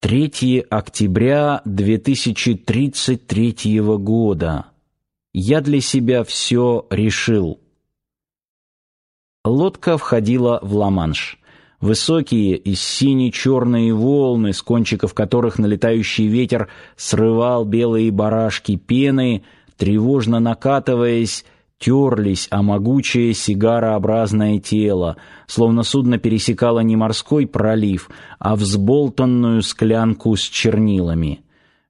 3 октября 2033 года. Я для себя все решил. Лодка входила в Ла-Манш. Высокие и сине-черные волны, с кончиков которых налетающий ветер срывал белые барашки пены, тревожно накатываясь, терлись о могучее сигарообразное тело, словно судно пересекало не морской пролив, а взболтанную склянку с чернилами.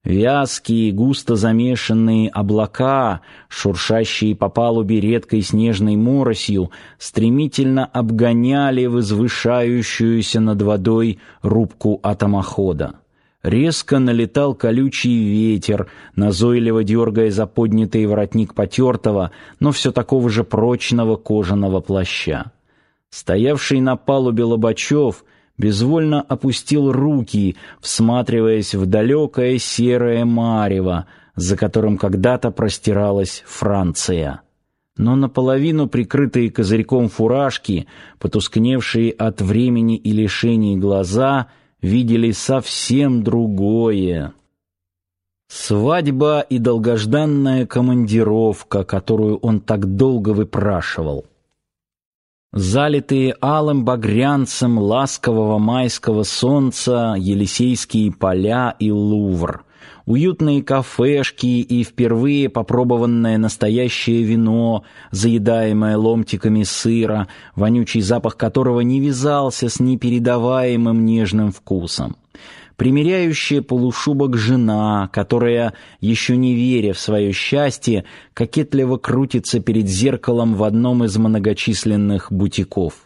Вязкие, густо замешанные облака, шуршащие по палубе редкой снежной моросью, стремительно обгоняли возвышающуюся над водой рубку атомохода. Резко налетал колючий ветер, назойливо дергая за поднятый воротник потертого, но все такого же прочного кожаного плаща. Стоявший на палубе Лобачев безвольно опустил руки, всматриваясь в далекое серое марево, за которым когда-то простиралась Франция. Но наполовину прикрытые козырьком фуражки, потускневшие от времени и лишений глаза — видели совсем другое. Свадьба и долгожданная командировка, которую он так долго выпрашивал. Залитые алым багрянцем ласкового майского солнца Елисейские поля и Лувр уютные кафешки и впервые попробованное настоящее вино, заедаемое ломтиками сыра, вонючий запах которого не вязался с непередаваемым нежным вкусом. Примеряющая полушубок жена, которая, еще не веря в свое счастье, кокетливо крутится перед зеркалом в одном из многочисленных бутиков.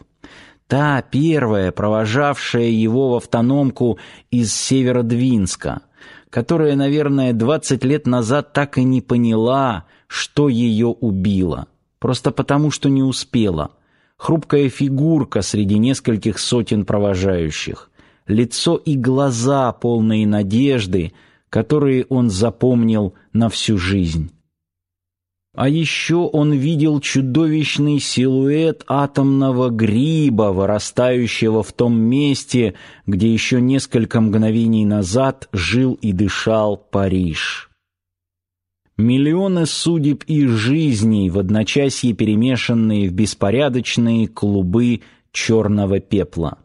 Та первая, провожавшая его в автономку из Северодвинска — которая, наверное, двадцать лет назад так и не поняла, что ее убило. Просто потому, что не успела. Хрупкая фигурка среди нескольких сотен провожающих. Лицо и глаза, полные надежды, которые он запомнил на всю жизнь. А еще он видел чудовищный силуэт атомного гриба, вырастающего в том месте, где еще несколько мгновений назад жил и дышал Париж. Миллионы судеб и жизней в одночасье перемешанные в беспорядочные клубы черного пепла.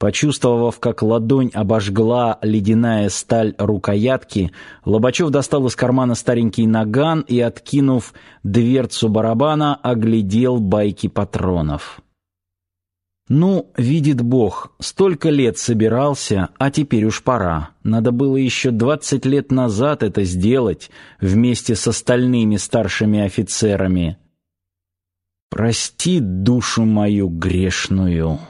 Почувствовав, как ладонь обожгла ледяная сталь рукоятки, Лобачев достал из кармана старенький наган и, откинув дверцу барабана, оглядел байки патронов. Ну, видит Бог, столько лет собирался, а теперь уж пора. Надо было еще двадцать лет назад это сделать вместе с остальными старшими офицерами. Прости душу мою грешную.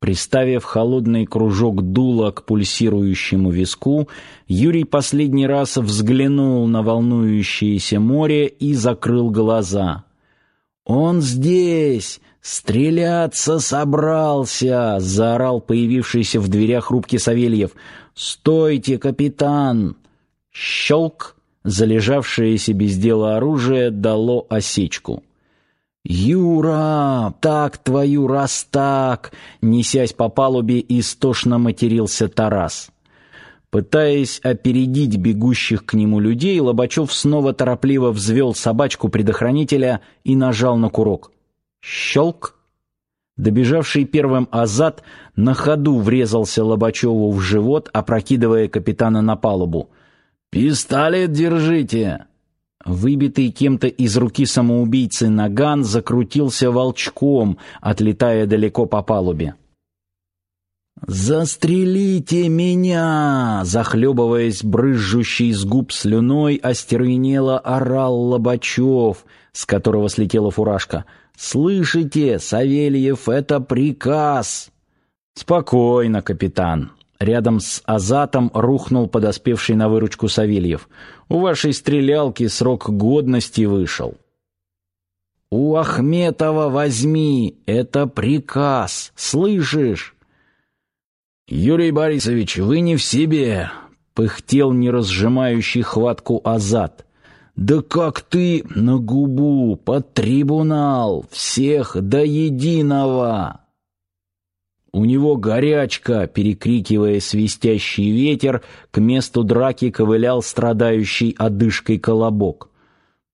Приставив холодный кружок дула к пульсирующему виску, Юрий последний раз взглянул на волнующееся море и закрыл глаза. «Он здесь! Стреляться собрался!» — заорал появившийся в дверях рубки Савельев. «Стойте, капитан!» Щелк! Залежавшееся без дела оружие дало осечку. «Юра, так твою раз так!» Несясь по палубе, истошно матерился Тарас. Пытаясь опередить бегущих к нему людей, Лобачев снова торопливо взвел собачку предохранителя и нажал на курок. Щелк! Добежавший первым Азат на ходу врезался Лобачеву в живот, опрокидывая капитана на палубу. «Пистолет держите!» Выбитый кем-то из руки самоубийцы наган закрутился волчком, отлетая далеко по палубе. «Застрелите меня!» Захлебываясь брызжущей с губ слюной, остервенело орал Лобачев, с которого слетела фуражка. «Слышите, Савельев, это приказ!» «Спокойно, капитан!» Рядом с Азатом рухнул подоспевший на выручку Савельев. «У вашей стрелялки срок годности вышел». «У Ахметова возьми! Это приказ! Слышишь?» «Юрий Борисович, вы не в себе!» — пыхтел неразжимающий хватку Азат. «Да как ты на губу, под трибунал, всех до единого!» У него горячка, перекрикивая свистящий ветер, к месту драки ковылял страдающий одышкой колобок.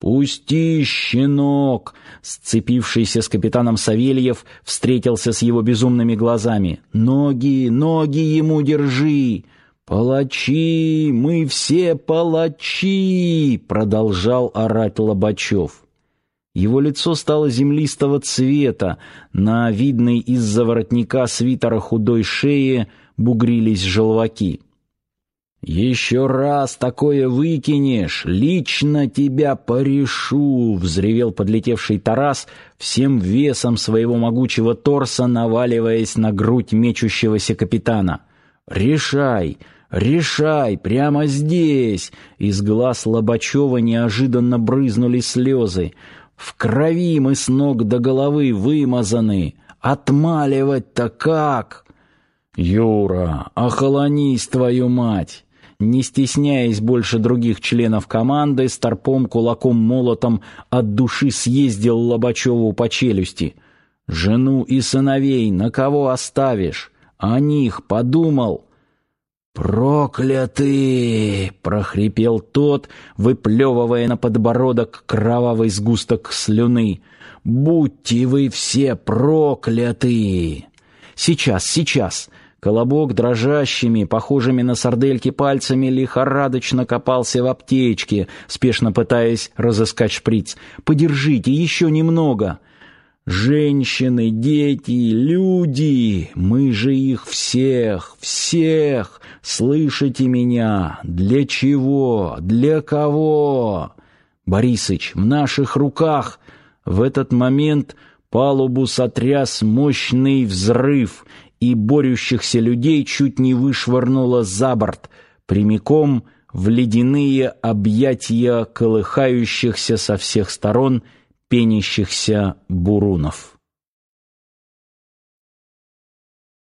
«Пусти, щенок!» Сцепившийся с капитаном Савельев встретился с его безумными глазами. «Ноги, ноги ему держи!» «Палачи! Мы все палачи!» — продолжал орать Лобачев. Его лицо стало землистого цвета, на видной из-за воротника свитера худой шее бугрились желваки. «Еще раз такое выкинешь, лично тебя порешу!» — взревел подлетевший Тарас, всем весом своего могучего торса наваливаясь на грудь мечущегося капитана. «Решай! Решай! Прямо здесь!» Из глаз Лобачева неожиданно брызнули слезы. В крови мы с ног до головы вымазаны. Отмаливать-то как? Юра, охолонись, твою мать! Не стесняясь больше других членов команды, старпом кулаком-молотом от души съездил Лобачеву по челюсти. Жену и сыновей на кого оставишь? О них подумал. «Проклятый!» — прохрипел тот, выплевывая на подбородок кровавый сгусток слюны. «Будьте вы все прокляты!» «Сейчас, сейчас!» Колобок дрожащими, похожими на сардельки пальцами, лихорадочно копался в аптечке, спешно пытаясь разыскать шприц. «Подержите еще немного!» Женщины, дети, люди, мы же их всех, всех, слышите меня? Для чего? Для кого? Борисыч, в наших руках. В этот момент палубу сотряс мощный взрыв, и борющихся людей чуть не вышвырнуло за борт, прямиком в ледяные объятия колыхающихся со всех сторон пенящихся бурунов.